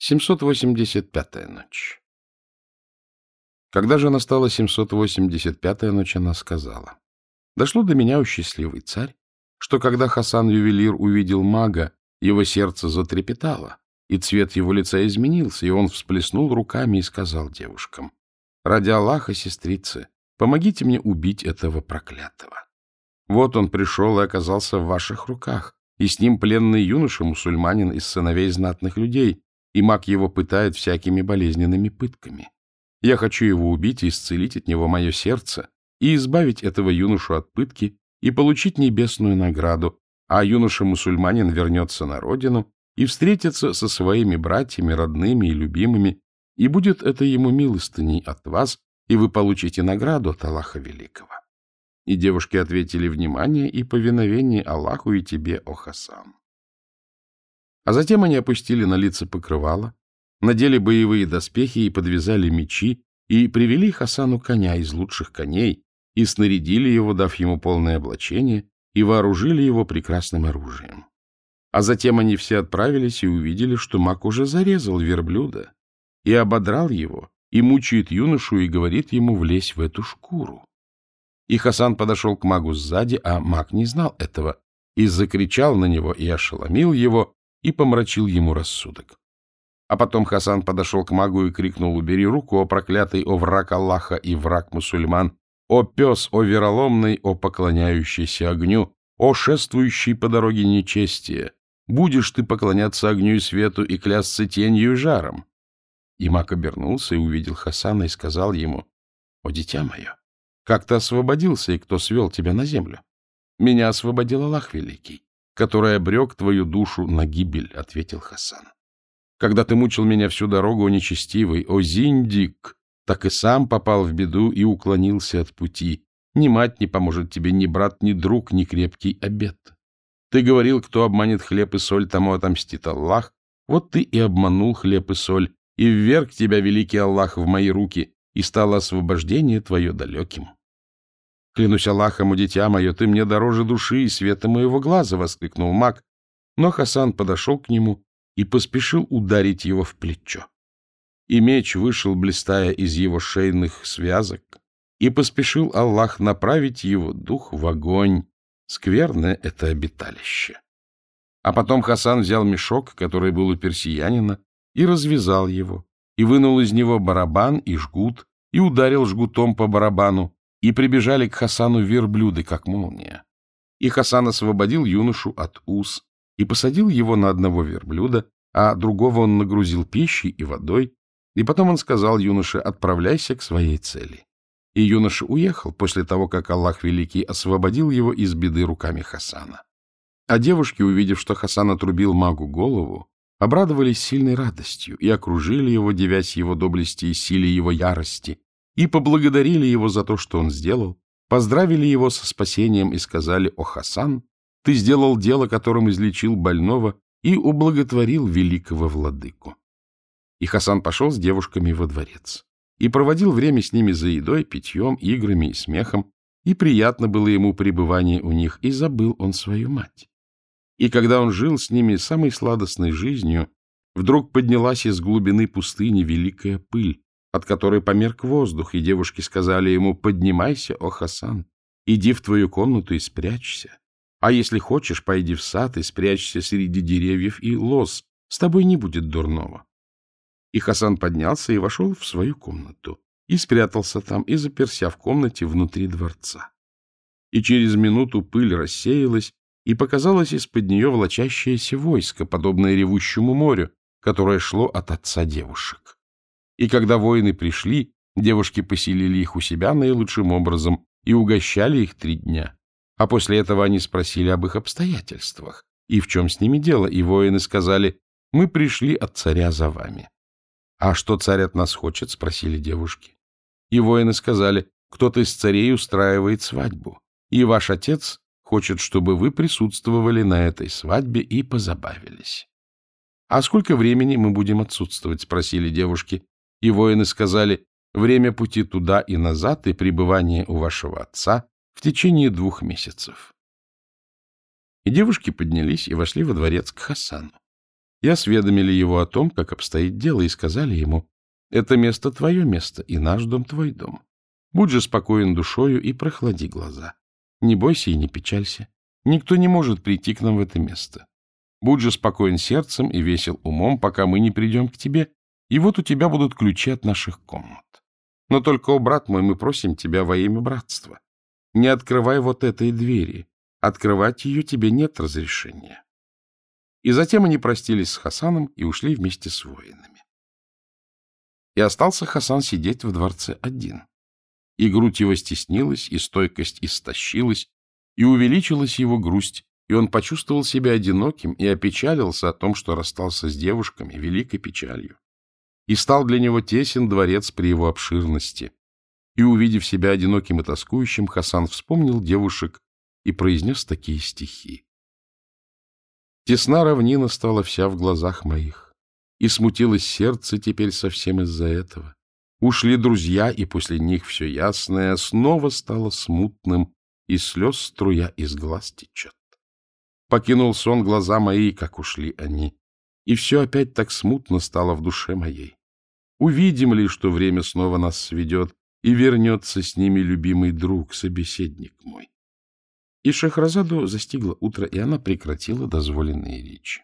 785-я ночь. Когда же настала 785-я ночь, она сказала, «Дошло до меня, о счастливый царь, что когда Хасан-ювелир увидел мага, его сердце затрепетало, и цвет его лица изменился, и он всплеснул руками и сказал девушкам, «Ради Аллаха, сестрицы, помогите мне убить этого проклятого. Вот он пришел и оказался в ваших руках, и с ним пленный юноша-мусульманин из сыновей знатных людей, и маг его пытает всякими болезненными пытками. Я хочу его убить и исцелить от него мое сердце, и избавить этого юношу от пытки, и получить небесную награду, а юноша-мусульманин вернется на родину и встретится со своими братьями, родными и любимыми, и будет это ему милостыней от вас, и вы получите награду от Аллаха Великого. И девушки ответили внимание и повиновение Аллаху и тебе, о Хасан. А затем они опустили на лица покрывало, надели боевые доспехи и подвязали мечи, и привели Хасану коня из лучших коней, и снарядили его, дав ему полное облачение, и вооружили его прекрасным оружием. А затем они все отправились и увидели, что маг уже зарезал верблюда, и ободрал его, и мучает юношу, и говорит ему влезь в эту шкуру. И Хасан подошел к магу сзади, а маг не знал этого, и закричал на него, и ошеломил его, и помрачил ему рассудок. А потом Хасан подошел к магу и крикнул «Убери руку, о проклятый, о враг Аллаха и враг мусульман! О пес, о вероломный, о поклоняющийся огню, о шествующий по дороге нечестия! Будешь ты поклоняться огню и свету и клясться тенью и жаром!» И маг обернулся и увидел Хасана и сказал ему «О, дитя мое, как ты освободился и кто свел тебя на землю? Меня освободил Аллах Великий который обрек твою душу на гибель, — ответил Хасан. Когда ты мучил меня всю дорогу, о нечестивый, о Зиндик, так и сам попал в беду и уклонился от пути. Ни мать не поможет тебе, ни брат, ни друг, ни крепкий обед. Ты говорил, кто обманет хлеб и соль, тому отомстит Аллах. Вот ты и обманул хлеб и соль, и вверг тебя, великий Аллах, в мои руки, и стало освобождение твое далеким. Клянусь Аллахом, дитя мое, ты мне дороже души и света моего глаза, — воскликнул маг. Но Хасан подошел к нему и поспешил ударить его в плечо. И меч вышел, блистая из его шейных связок, и поспешил Аллах направить его дух в огонь. Скверное это обиталище. А потом Хасан взял мешок, который был у персиянина, и развязал его, и вынул из него барабан и жгут, и ударил жгутом по барабану, и прибежали к Хасану верблюды, как молния. И Хасан освободил юношу от уз и посадил его на одного верблюда, а другого он нагрузил пищей и водой, и потом он сказал юноше «отправляйся к своей цели». И юноша уехал после того, как Аллах Великий освободил его из беды руками Хасана. А девушки, увидев, что Хасан отрубил магу голову, обрадовались сильной радостью и окружили его, девясь его доблести и силе его ярости, и поблагодарили его за то, что он сделал, поздравили его со спасением и сказали, «О, Хасан, ты сделал дело, которым излечил больного и ублаготворил великого владыку». И Хасан пошел с девушками во дворец и проводил время с ними за едой, питьем, играми и смехом, и приятно было ему пребывание у них, и забыл он свою мать. И когда он жил с ними самой сладостной жизнью, вдруг поднялась из глубины пустыни великая пыль, от которой померк воздух, и девушки сказали ему, «Поднимайся, о Хасан, иди в твою комнату и спрячься. А если хочешь, пойди в сад и спрячься среди деревьев и лоз, с тобой не будет дурного». И Хасан поднялся и вошел в свою комнату, и спрятался там, и заперся в комнате внутри дворца. И через минуту пыль рассеялась, и показалось из-под нее влачащееся войско, подобное ревущему морю, которое шло от отца девушек. И когда воины пришли, девушки поселили их у себя наилучшим образом и угощали их три дня. А после этого они спросили об их обстоятельствах и в чем с ними дело, и воины сказали, мы пришли от царя за вами. — А что царь от нас хочет? — спросили девушки. И воины сказали, кто-то из царей устраивает свадьбу, и ваш отец хочет, чтобы вы присутствовали на этой свадьбе и позабавились. — А сколько времени мы будем отсутствовать? — спросили девушки. И воины сказали, время пути туда и назад и пребывание у вашего отца в течение двух месяцев. И девушки поднялись и вошли во дворец к Хасану. и осведомили его о том, как обстоит дело, и сказали ему, «Это место твое место, и наш дом твой дом. Будь же спокоен душою и прохлади глаза. Не бойся и не печалься. Никто не может прийти к нам в это место. Будь же спокоен сердцем и весел умом, пока мы не придем к тебе, и вот у тебя будут ключи от наших комнат. Но только, о брат мой, мы просим тебя во имя братства. Не открывай вот этой двери. Открывать ее тебе нет разрешения. И затем они простились с Хасаном и ушли вместе с воинами. И остался Хасан сидеть в дворце один. И грудь его стеснилась, и стойкость истощилась, и увеличилась его грусть, и он почувствовал себя одиноким и опечалился о том, что расстался с девушками великой печалью. И стал для него тесен дворец при его обширности. И, увидев себя одиноким и тоскующим, Хасан вспомнил девушек и произнес такие стихи. Тесна равнина стала вся в глазах моих, и смутилось сердце теперь совсем из-за этого. Ушли друзья, и после них все ясное снова стало смутным, и слез струя из глаз течет. Покинул сон глаза мои, как ушли они, и все опять так смутно стало в душе моей. Увидим ли, что время снова нас сведет, и вернется с ними любимый друг, собеседник мой? И Шахразаду застигло утро, и она прекратила дозволенные речи.